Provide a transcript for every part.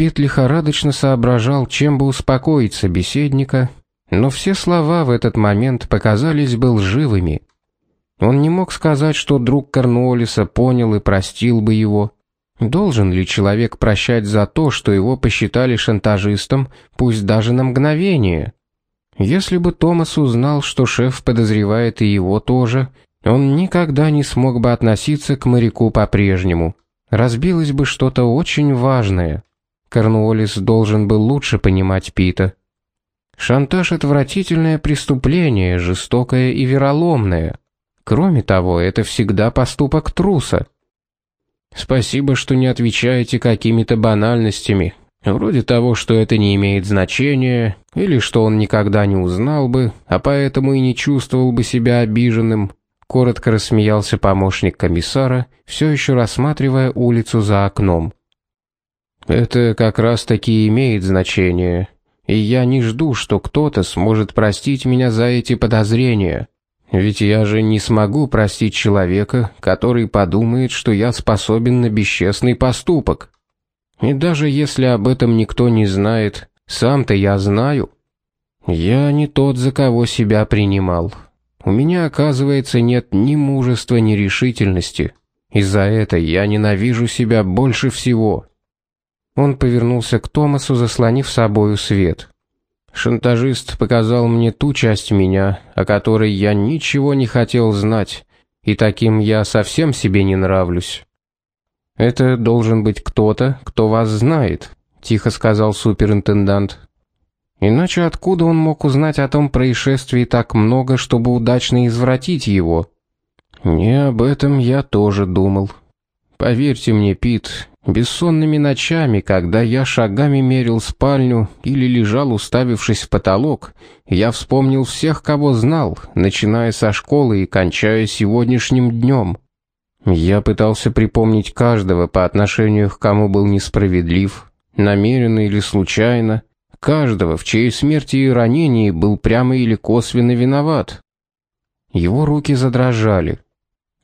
Пит лихорадочно соображал, чем бы успокоить собеседника, но все слова в этот момент показались бы лживыми. Он не мог сказать, что друг Корнуоллиса понял и простил бы его. Должен ли человек прощать за то, что его посчитали шантажистом, пусть даже на мгновение? Если бы Томас узнал, что шеф подозревает и его тоже, он никогда не смог бы относиться к моряку по-прежнему. Разбилось бы что-то очень важное. Корнуоллис должен был лучше понимать Пита. Шантаж — отвратительное преступление, жестокое и вероломное. Кроме того, это всегда поступок труса. Спасибо, что не отвечаете какими-то банальностями, вроде того, что это не имеет значения, или что он никогда не узнал бы, а поэтому и не чувствовал бы себя обиженным. Коротко рассмеялся помощник комиссара, все еще рассматривая улицу за окном. Это как раз-таки имеет значение, и я не жду, что кто-то сможет простить меня за эти подозрения. Ведь я же не смогу простить человека, который подумает, что я способен на бесчестный поступок. И даже если об этом никто не знает, сам-то я знаю. Я не тот, за кого себя принимал. У меня, оказывается, нет ни мужества, ни решительности. Из-за этого я ненавижу себя больше всего. Он повернулся к Томасу, заслонив собою свет. Шантажист показал мне ту часть меня, о которой я ничего не хотел знать, и таким я совсем себе не нравлюсь. Это должен быть кто-то, кто вас знает, тихо сказал суперинтендант. Иначе откуда он мог узнать о том происшествии так много, чтобы удачно извратить его? Не об этом я тоже думал. Поверьте мне, Пит, бессонными ночами, когда я шагами мерил спальню или лежал, уставившись в потолок, я вспомнил всех, кого знал, начиная со школы и кончая сегодняшним днем. Я пытался припомнить каждого, по отношению к кому был несправедлив, намеренно или случайно, каждого, в чьей смерти и ранении был прямо или косвенно виноват. Его руки задрожали.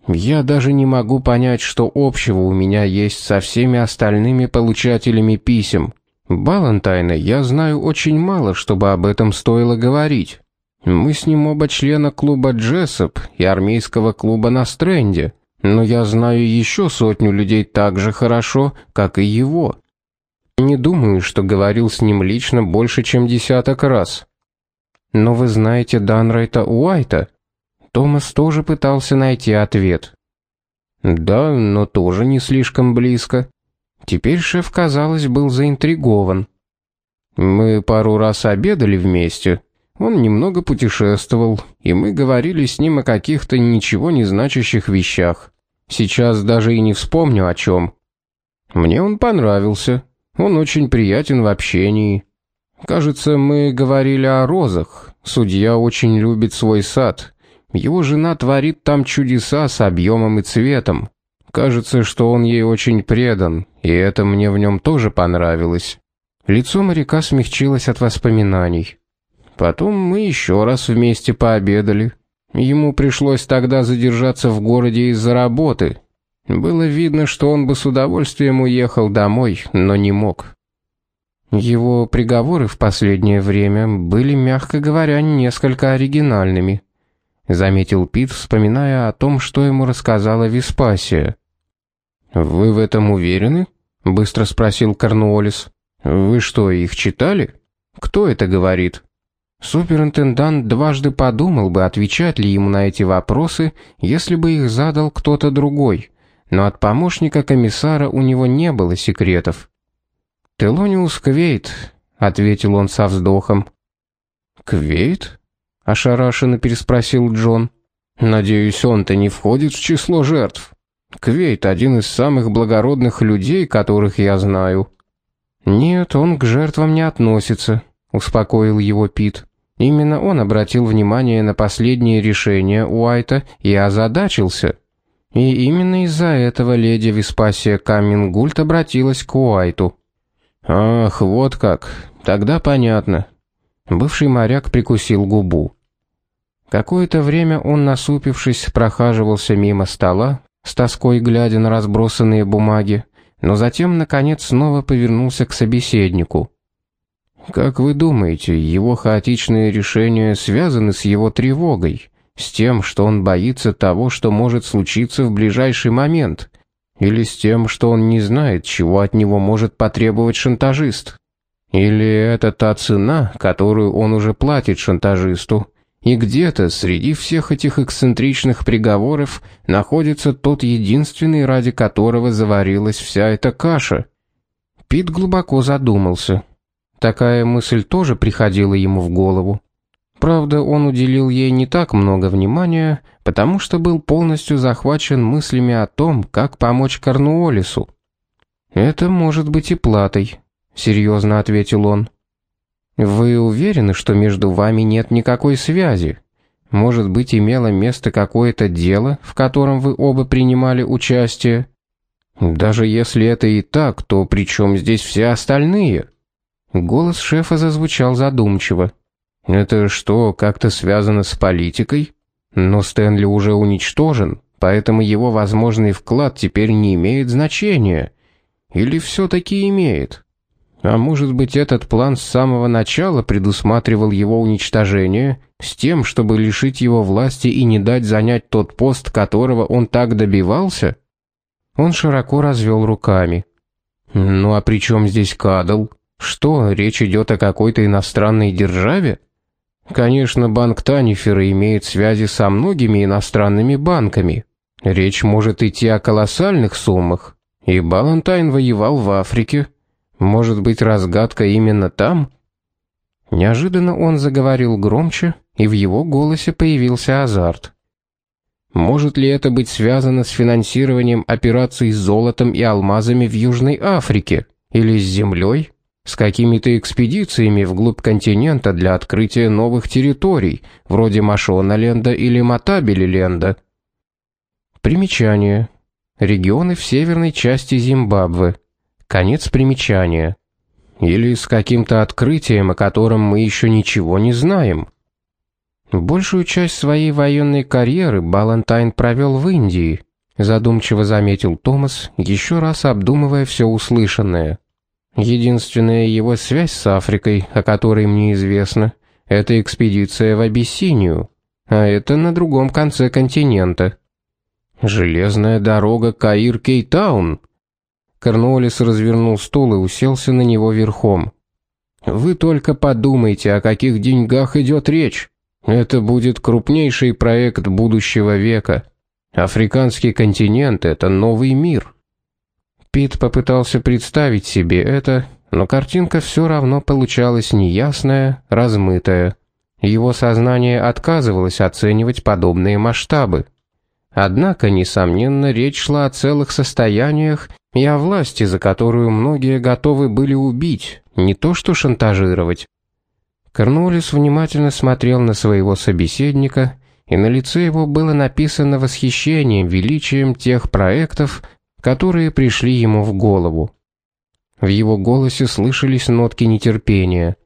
Я даже не могу понять, что общего у меня есть со всеми остальными получателями писем. Балантайна я знаю очень мало, чтобы об этом стоило говорить. Мы с ним оба члена клуба Джессоп и армейского клуба на Стренде, но я знаю еще сотню людей так же хорошо, как и его. Не думаю, что говорил с ним лично больше, чем десяток раз. Но вы знаете Данрайта Уайта? Томас тоже пытался найти ответ. Да, но тоже не слишком близко. Теперь шеф, казалось, был заинтригован. Мы пару раз обедали вместе. Он немного путешествовал, и мы говорили с ним о каких-то ничего не значащих вещах. Сейчас даже и не вспомню о чем. Мне он понравился. Он очень приятен в общении. Кажется, мы говорили о розах. Судья очень любит свой сад. Его жена творит там чудеса с объемом и цветом. Кажется, что он ей очень предан, и это мне в нем тоже понравилось. Лицо моряка смягчилось от воспоминаний. Потом мы еще раз вместе пообедали. Ему пришлось тогда задержаться в городе из-за работы, было видно, что он бы с удовольствием уехал домой, но не мог. Его приговоры в последнее время были, мягко говоря, несколько оригинальными, заметил Пит, вспоминая о том, что ему рассказала Веспасия. Вы в этом уверены? быстро спросил Корнуоллис. Вы что, их читали? Кто это говорит? Суперинтендант дважды подумал бы, отвечать ли ему на эти вопросы, если бы их задал кто-то другой но от помощника комиссара у него не было секретов. «Телониус Квейт», — ответил он со вздохом. «Квейт?» — ошарашенно переспросил Джон. «Надеюсь, он-то не входит в число жертв. Квейт — один из самых благородных людей, которых я знаю». «Нет, он к жертвам не относится», — успокоил его Пит. Именно он обратил внимание на последнее решение Уайта и озадачился. И именно из-за этого леди Веспасия Камингульт обратилась к Уайту. Ах, вот как. Тогда понятно. Бывший моряк прикусил губу. Какое-то время он, насупившись, прохаживался мимо стола, с тоской глядя на разбросанные бумаги, но затем, наконец, снова повернулся к собеседнику. «Как вы думаете, его хаотичные решения связаны с его тревогой, с тем, что он боится того, что может случиться в ближайший момент, или с тем, что он не знает, чего от него может потребовать шантажист? Или это та цена, которую он уже платит шантажисту, и где-то среди всех этих эксцентричных приговоров находится тот единственный, ради которого заварилась вся эта каша. Пит глубоко задумался. Такая мысль тоже приходила ему в голову. Правда, он уделил ей не так много внимания, потому что был полностью захвачен мыслями о том, как помочь Корнуоллису. «Это может быть и платой», — серьезно ответил он. Вы уверены, что между вами нет никакой связи? Может быть, имело место какое-то дело, в котором вы оба принимали участие? Даже если это и так, то при чем здесь все остальные? Голос шефа зазвучал задумчиво. Это что, как-то связано с политикой? Но Стэнли уже уничтожен, поэтому его возможный вклад теперь не имеет значения. Или все-таки имеет? А может быть, этот план с самого начала предусматривал его уничтожение с тем, чтобы лишить его власти и не дать занять тот пост, которого он так добивался? Он широко развел руками. Ну а при чем здесь Кадл? Что, речь идет о какой-то иностранной державе? Конечно, банк Танифера имеет связи со многими иностранными банками. Речь может идти о колоссальных суммах. И Балантайн воевал в Африке, может быть, разгадка именно там? Неожиданно он заговорил громче, и в его голосе появился азарт. Может ли это быть связано с финансированием операций с золотом и алмазами в Южной Африке или с землей, с какими-то экспедициями вглубь континента для открытия новых территорий, вроде Машоналенда или Матабелиленда? Примечание. Регионы в северной части Зимбабве. Конец примечания. Или с каким-то открытием, о котором мы еще ничего не знаем. Большую часть своей военной карьеры Балантайн провел в Индии, задумчиво заметил Томас, еще раз обдумывая все услышанное. Единственная его связь с Африкой, о которой мне известно, это экспедиция в Абиссинию, а это на другом конце континента. Железная дорога Каир-Кейтаун, Корнуоллис развернул стул и уселся на него верхом. Вы только подумайте, о каких деньгах идет речь. Это будет крупнейший проект будущего века. Африканский континент это новый мир. Пит попытался представить себе это, но картинка все равно получалась неясная, размытая. Его сознание отказывалось оценивать подобные масштабы. Однако, несомненно, речь шла о целых состояниях и о власти, за которую многие готовы были убить, не то что шантажировать. Корнуоллис внимательно смотрел на своего собеседника, и на лице его было написано восхищение величием тех проектов, которые пришли ему в голову. В его голосе слышались нотки нетерпения.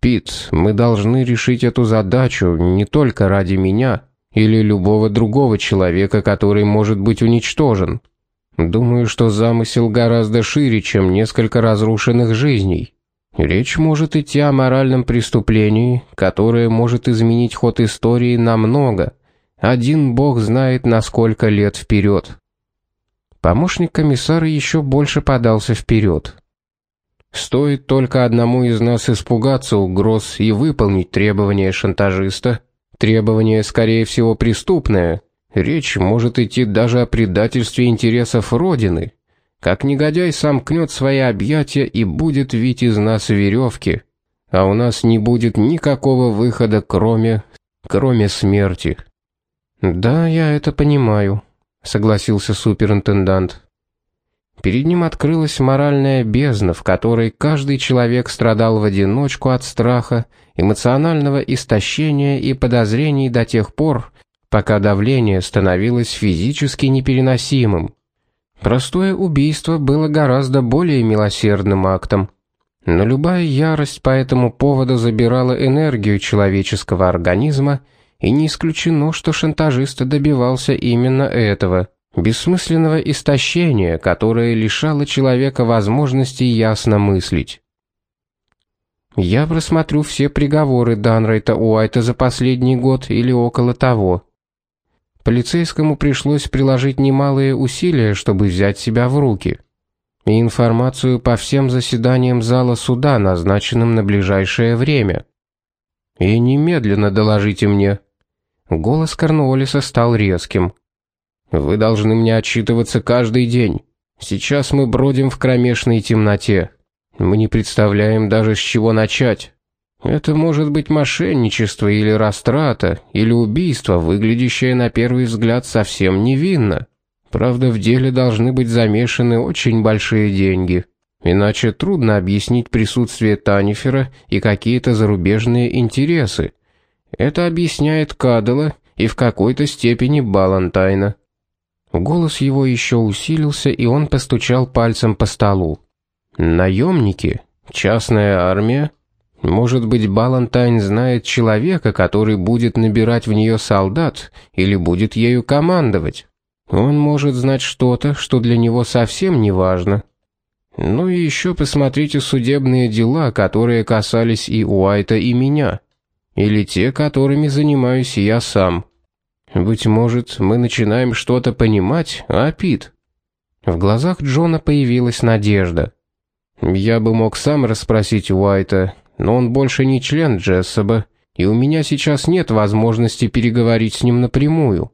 «Пит, мы должны решить эту задачу не только ради меня или любого другого человека, который может быть уничтожен. Думаю, что замысел гораздо шире, чем несколько разрушенных жизней. Речь может идти о моральном преступлении, которое может изменить ход истории намного. Один бог знает, на сколько лет вперед. Помощник комиссара еще больше подался вперед. Стоит только одному из нас испугаться угроз и выполнить требования шантажиста, требование, скорее всего, преступное, Речь может идти даже о предательстве интересов Родины. Как негодяй сомкнет свои объятия и будет вить из нас веревки, а у нас не будет никакого выхода, кроме... кроме смерти. «Да, я это понимаю», — согласился суперинтендант. Перед ним открылась моральная бездна, в которой каждый человек страдал в одиночку от страха, эмоционального истощения и подозрений до тех пор, пока давление становилось физически непереносимым. Простое убийство было гораздо более милосердным актом. Но любая ярость по этому поводу забирала энергию человеческого организма, и не исключено, что шантажист добивался именно этого. бессмысленного истощения, которое лишало человека возможности ясно мыслить. Я просмотрю все приговоры Данрайта Уайта за последний год или около того. Полицейскому пришлось приложить немалые усилия, чтобы взять себя в руки. И информацию по всем заседаниям зала суда, назначенным на ближайшее время. И немедленно доложите мне. Голос Корнуоллиса стал резким. Вы должны мне отчитываться каждый день. Сейчас мы бродим в кромешной темноте. Мы не представляем даже с чего начать. Это может быть мошенничество или растрата, или убийство, выглядящее на первый взгляд совсем невинно. Правда, в деле должны быть замешаны очень большие деньги. Иначе трудно объяснить присутствие Танифера и какие-то зарубежные интересы. Это объясняет Кадела и в какой-то степени Балантайна. Голос его еще усилился, и он постучал пальцем по столу. Наемники? Частная армия? Может быть, Балантайн знает человека, который будет набирать в нее солдат или будет ею командовать? Он может знать что-то, что для него совсем не важно. Ну и еще посмотрите судебные дела, которые касались и Уайта, и меня. Или те, которыми занимаюсь я сам. Быть может, мы начинаем что-то понимать, а, Пит? В глазах Джона появилась надежда. Я бы мог сам расспросить Уайта, но он больше не член Джессоба, и у меня сейчас нет возможности переговорить с ним напрямую.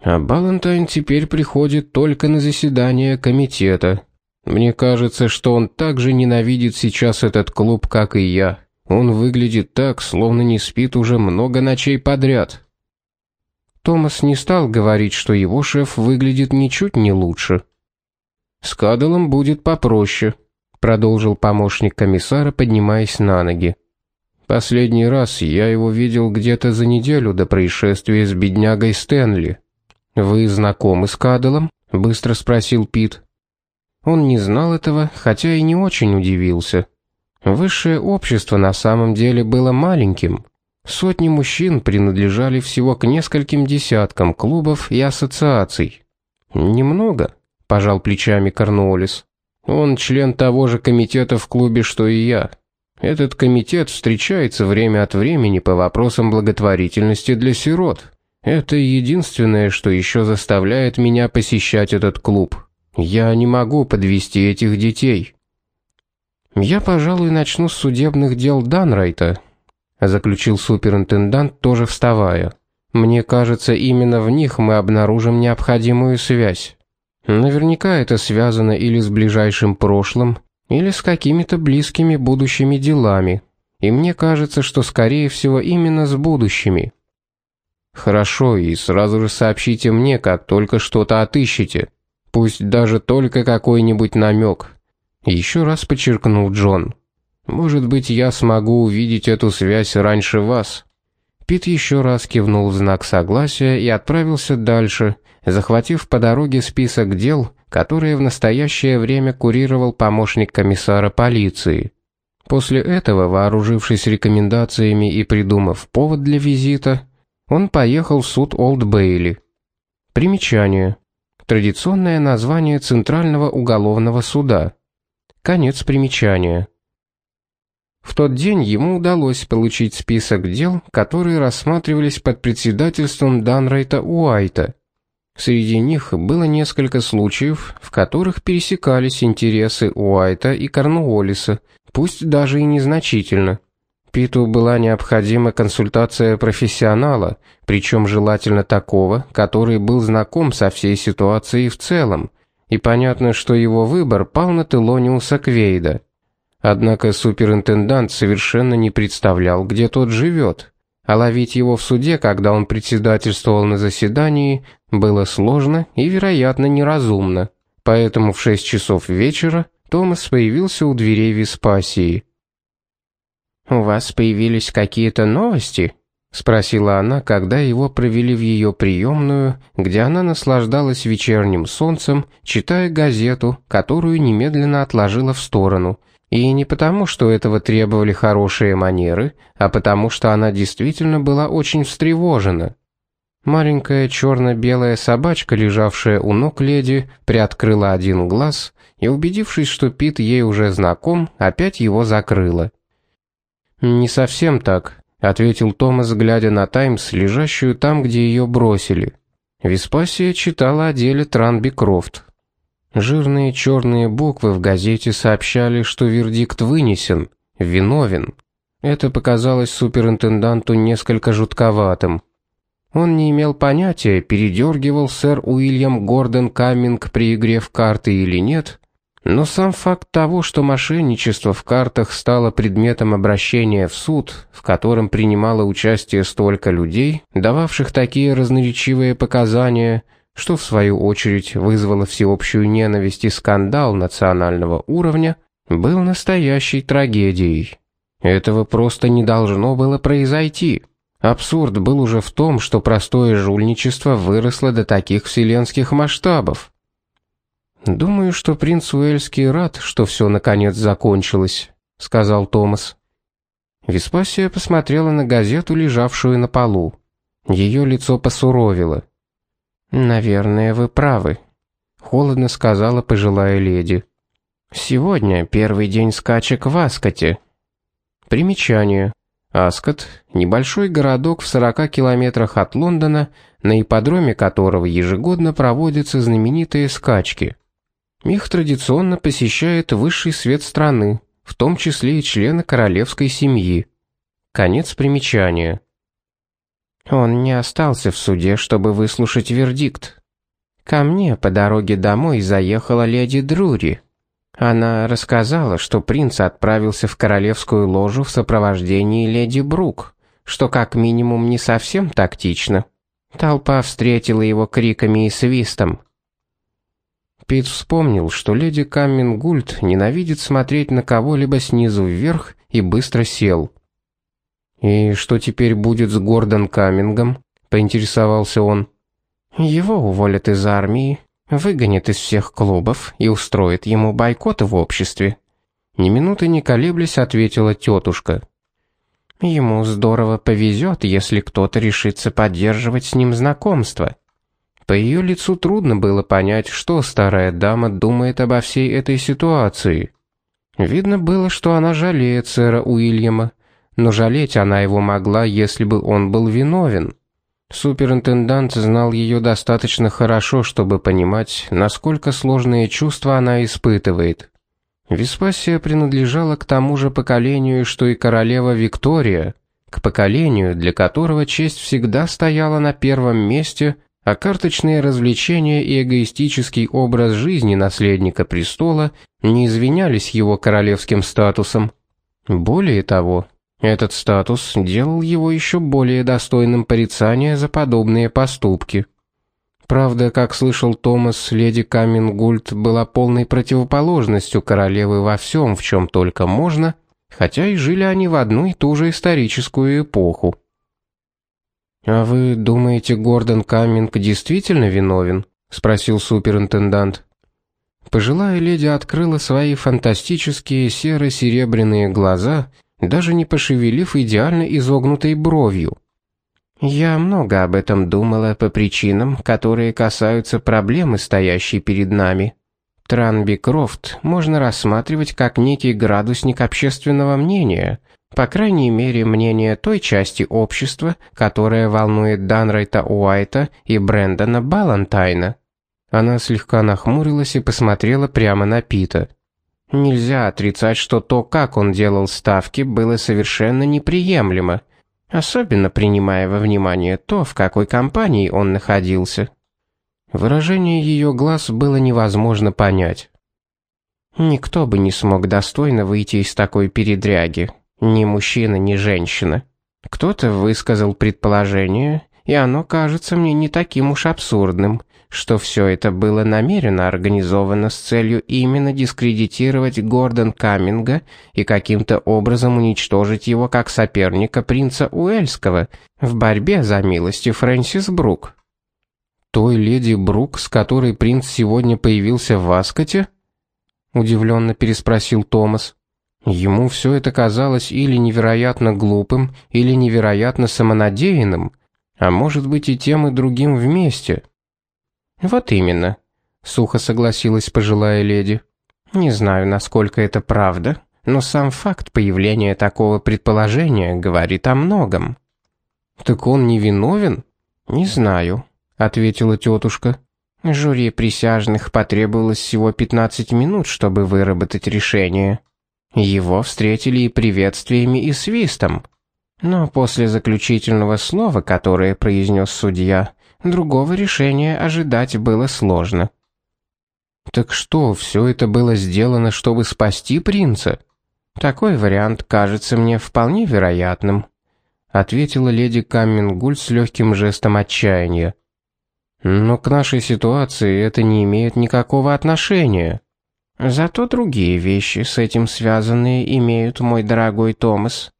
А Балантайн теперь приходит только на заседание комитета. Мне кажется, что он так же ненавидит сейчас этот клуб, как и я. Он выглядит так, словно не спит уже много ночей подряд. Томас не стал говорить, что его шеф выглядит ничуть не лучше. С Кадалом будет попроще, продолжил помощник комиссара, поднимаясь на ноги. Последний раз я его видел где-то за неделю до происшествия с беднягой Стэнли. Вы знакомы с Кадалом? быстро спросил Пит. Он не знал этого, хотя и не очень удивился. Высшее общество на самом деле было маленьким. Сотни мужчин принадлежали всего к нескольким десяткам клубов и ассоциаций. Немного, пожал плечами Корнуоллис. Он член того же комитета в клубе, что и я. Этот комитет встречается время от времени по вопросам благотворительности для сирот. Это единственное, что еще заставляет меня посещать этот клуб. Я не могу подвести этих детей. Я, пожалуй, начну с судебных дел Данрайта, заключил суперинтендант, тоже вставая. Мне кажется, именно в них мы обнаружим необходимую связь. Наверняка это связано или с ближайшим прошлым, или с какими-то близкими будущими делами. И мне кажется, что скорее всего именно с будущими. Хорошо, и сразу же сообщите мне, как только что-то отыщете. Пусть даже только какой-нибудь намек. Еще раз подчеркнул Джон. Может быть, я смогу увидеть эту связь раньше вас. Пит еще раз кивнул в знак согласия и отправился дальше, захватив по дороге список дел, которые в настоящее время курировал помощник комиссара полиции. После этого, вооружившись рекомендациями и придумав повод для визита, он поехал в суд Олд Бейли. Примечание. Традиционное название Центрального уголовного суда. Конец примечания. В тот день ему удалось получить список дел, которые рассматривались под председательством Данрайта Уайта. Среди них было несколько случаев, в которых пересекались интересы Уайта и Корнуоллиса, пусть даже и незначительно. Питу была необходима консультация профессионала, причем желательно такого, который был знаком со всей ситуацией в целом, и понятно, что его выбор пал на Телониуса Квейда. Однако суперинтендант совершенно не представлял, где тот живет, а ловить его в суде, когда он председательствовал на заседании, было сложно и, вероятно, неразумно. Поэтому в шесть часов вечера Томас появился у дверей Веспасии. «У вас появились какие-то новости?» — спросила она, когда его провели в ее приемную, где она наслаждалась вечерним солнцем, читая газету, которую немедленно отложила в сторону — и не потому, что этого требовали хорошие манеры, а потому что она действительно была очень встревожена. Маленькая черно-белая собачка, лежавшая у ног леди, приоткрыла один глаз и, убедившись, что Пит ей уже знаком, опять его закрыла. «Не совсем так», — ответил Томас, глядя на Таймс, лежащую там, где ее бросили. Веспасия читала о деле Транби Крофт. Жирные черные буквы в газете сообщали, что вердикт вынесен, виновен. Это показалось суперинтенданту несколько жутковатым. Он не имел понятия, передергивал сэр Уильям Гордон Камминг при игре в карты или нет, но сам факт того, что мошенничество в картах стало предметом обращения в суд, в котором принимало участие столько людей, дававших такие разноречивые показания, что в свою очередь вызвало всеобщую ненависть и скандал национального уровня, был настоящей трагедией. Этого просто не должно было произойти. Абсурд был уже в том, что простое жульничество выросло до таких вселенских масштабов. Думаю, что принц Уэльский рад, что все наконец закончилось, сказал Томас. Веспасия посмотрела на газету, лежавшую на полу. Ее лицо посуровило. Наверное, вы правы, холодно сказала пожилая леди. Сегодня первый день скачек в Аскоте. Примечание: Аскот – небольшой городок в 40 километрах от Лондона, на ипподроме которого ежегодно проводятся знаменитые скачки. Их традиционно посещает высший свет страны, в том числе и члены королевской семьи. Конец примечания. Он не остался в суде, чтобы выслушать вердикт. Ко мне по дороге домой заехала леди Друри, она рассказала, что принц отправился в королевскую ложу в сопровождении леди Брук, что как минимум не совсем тактично. Толпа встретила его криками и свистом. Пит вспомнил, что леди Каммингульд ненавидит смотреть на кого-либо снизу вверх и быстро сел. «И что теперь будет с Гордон Каммингом?» — поинтересовался он. «Его уволят из армии, выгонит из всех клубов и устроит ему бойкот в обществе. Ни минуты не колеблясь, ответила тетушка. Ему здорово повезет, если кто-то решится поддерживать с ним знакомство. По ее лицу трудно было понять, что старая дама думает обо всей этой ситуации. Видно было, что она жалеет сэра Уильяма, но жалеть она его могла, если бы он был виновен. Суперинтендант знал ее достаточно хорошо, чтобы понимать, насколько сложные чувства она испытывает. Веспасия принадлежала к тому же поколению, что и королева Виктория, к поколению, для которого честь всегда стояла на первом месте, а карточные развлечения и эгоистический образ жизни наследника престола не извинялись его королевским статусом. Более того, этот статус делал его еще более достойным порицания за подобные поступки. Правда, как слышал Томас, леди Камингульт была полной противоположностью королевы во всем, в чем только можно, хотя и жили они в одну и ту же историческую эпоху. А вы думаете, Гордон Каминг действительно виновен? спросил суперинтендант. Пожилая леди открыла свои фантастические серо-серебряные глаза даже не пошевелив идеально изогнутой бровью. Я много об этом думала по причинам, которые касаются проблемы, стоящей перед нами. Транби Крофт можно рассматривать как некий градусник общественного мнения, по крайней мере, мнение той части общества, которая волнует Данрайта Уайта и Брэндона Балантайна. Она слегка нахмурилась и посмотрела прямо на Пита. Нельзя отрицать, что то, как он делал ставки, было совершенно неприемлемо, особенно принимая во внимание то, в какой компании он находился. Выражение ее глаз было невозможно понять. Никто бы не смог достойно выйти из такой передряги, ни мужчина, ни женщина. Кто-то высказал предположение, и оно кажется мне не таким уж абсурдным, что все это было намеренно организовано с целью именно дискредитировать Гордон Каминга и каким-то образом уничтожить его как соперника принца Уэльского в борьбе за милости Фрэнсис Брук. Той леди Брук, с которой принц сегодня появился в Аскоте? удивленно переспросил Томас. Ему все это казалось или невероятно глупым, или невероятно самонадеянным. А может быть и тем и другим вместе. Вот именно, сухо согласилась пожилая леди. Не знаю, насколько это правда, но сам факт появления такого предположения говорит о многом. Так он не виновен? Не знаю, ответила тетушка. Жюри присяжных потребовалось всего 15 минут, чтобы выработать решение. Его встретили и приветствиями, и свистом. Но после заключительного слова, которое произнес судья, другого решения ожидать было сложно. Так что, все это было сделано, чтобы спасти принца? Такой вариант кажется мне вполне вероятным, ответила леди Каммингуль с легким жестом отчаяния. Но к нашей ситуации это не имеет никакого отношения. Зато другие вещи с этим связанные имеют, мой дорогой Томас,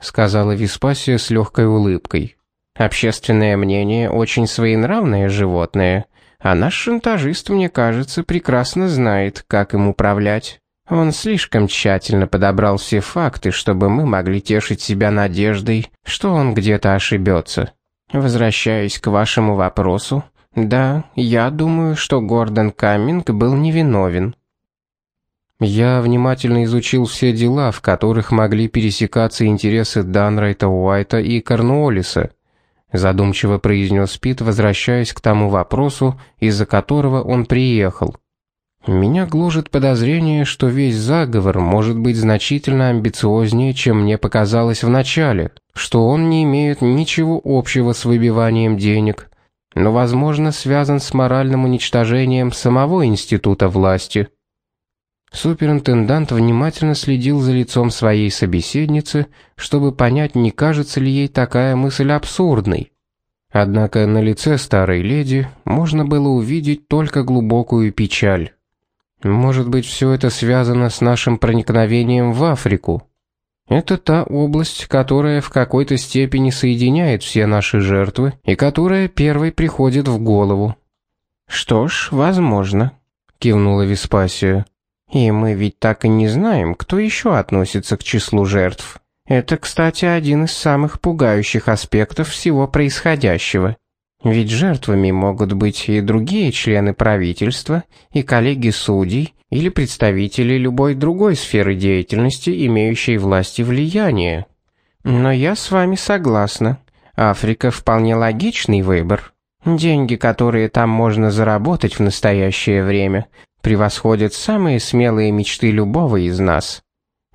сказала Веспасия с легкой улыбкой. Общественное мнение очень своенравное животное, а наш шантажист, мне кажется, прекрасно знает, как им управлять. Он слишком тщательно подобрал все факты, чтобы мы могли тешить себя надеждой, что он где-то ошибется. Возвращаясь к вашему вопросу, да, я думаю, что Гордон Камминг был невиновен. Я внимательно изучил все дела, в которых могли пересекаться интересы Данрайта Уайта и Корнуоллиса, задумчиво произнес Пит, возвращаясь к тому вопросу, из-за которого он приехал. Меня гложет подозрение, что весь заговор может быть значительно амбициознее, чем мне показалось вначале, что он не имеет ничего общего с выбиванием денег, но возможно, связан с моральным уничтожением самого института власти. Суперинтендант внимательно следил за лицом своей собеседницы, чтобы понять, не кажется ли ей такая мысль абсурдной. Однако на лице старой леди можно было увидеть только глубокую печаль. Может быть, все это связано с нашим проникновением в Африку. Это та область, которая в какой-то степени соединяет все наши жертвы и которая первой приходит в голову. Что ж, возможно, кивнула Веспасия. И мы ведь так и не знаем, кто еще относится к числу жертв. Это, кстати, один из самых пугающих аспектов всего происходящего. Ведь жертвами могут быть и другие члены правительства, и коллеги судей, или представители любой другой сферы деятельности, имеющей власть и влияние. Но я с вами согласна. Африка вполне логичный выбор. Деньги, которые там можно заработать в настоящее время, превосходят самые смелые мечты любого из нас.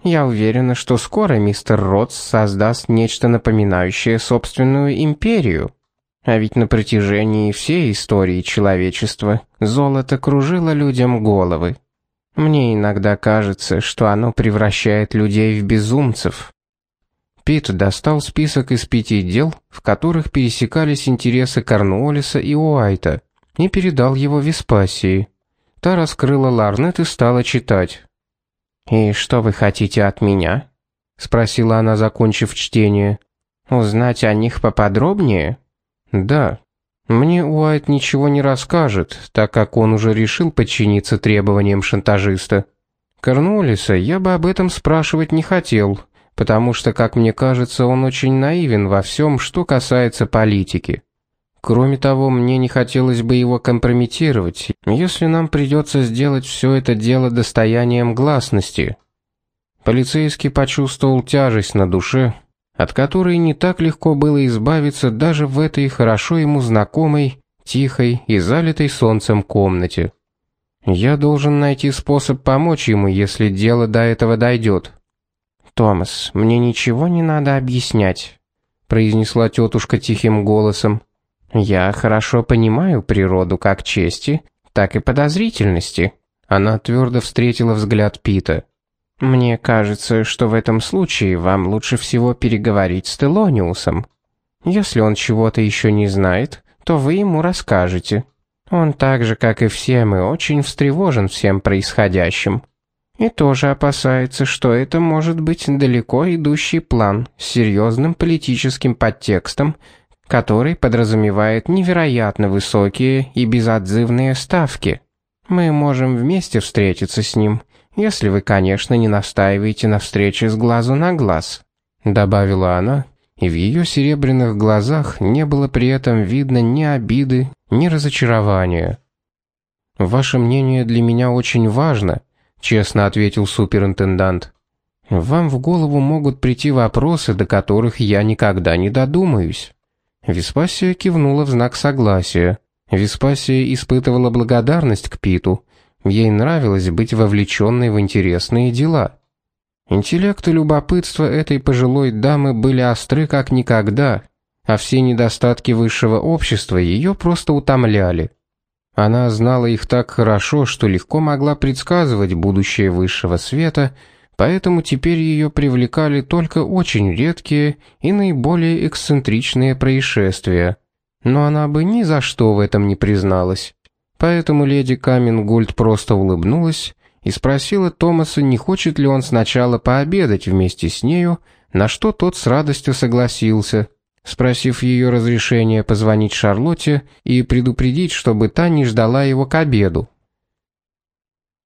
Я уверена, что скоро мистер Ротс создаст нечто напоминающее собственную империю. А ведь на протяжении всей истории человечества золото кружило людям головы. Мне иногда кажется, что оно превращает людей в безумцев. Пит достал список из пяти дел, в которых пересекались интересы Корнуоллиса и Уайта, и передал его Веспасии. Та раскрыла ларнет и стала читать. «И что вы хотите от меня?» — спросила она, закончив чтение. «Узнать о них поподробнее?» «Да. Мне Уайт ничего не расскажет, так как он уже решил подчиниться требованиям шантажиста. Корнуоллиса я бы об этом спрашивать не хотел, потому что, как мне кажется, он очень наивен во всем, что касается политики». Кроме того, мне не хотелось бы его компрометировать, если нам придется сделать все это дело достоянием гласности. Полицейский почувствовал тяжесть на душе, от которой не так легко было избавиться даже в этой хорошо ему знакомой, тихой и залитой солнцем комнате. Я должен найти способ помочь ему, если дело до этого дойдет. «Томас, мне ничего не надо объяснять», — произнесла тетушка тихим голосом. Я хорошо понимаю природу как чести, так и подозрительности. Она твердо встретила взгляд Пита. Мне кажется, что в этом случае вам лучше всего переговорить с Телониусом. Если он чего-то еще не знает, то вы ему расскажете. Он так же, как и все мы, очень встревожен всем происходящим. И тоже опасается, что это может быть далеко идущий план с серьезным политическим подтекстом, который подразумевает невероятно высокие и безотзывные ставки. Мы можем вместе встретиться с ним, если вы, конечно, не настаиваете на встрече с глазу на глаз», — добавила она и в ее серебряных глазах не было при этом видно ни обиды, ни разочарования. «Ваше мнение для меня очень важно», — честно ответил суперинтендант. «Вам в голову могут прийти вопросы, до которых я никогда не додумаюсь». Веспасия кивнула в знак согласия. Веспасия испытывала благодарность к Питу. Ей нравилось быть вовлеченной в интересные дела. Интеллект и любопытство этой пожилой дамы были остры как никогда, а все недостатки высшего общества ее просто утомляли. Она знала их так хорошо, что легко могла предсказывать будущее высшего света, поэтому теперь ее привлекали только очень редкие и наиболее эксцентричные происшествия. Но она бы ни за что в этом не призналась. Поэтому леди Камингольд просто улыбнулась и спросила Томаса, не хочет ли он сначала пообедать вместе с нею, на что тот с радостью согласился – спросив ее разрешения позвонить Шарлотте и предупредить, чтобы та не ждала его к обеду.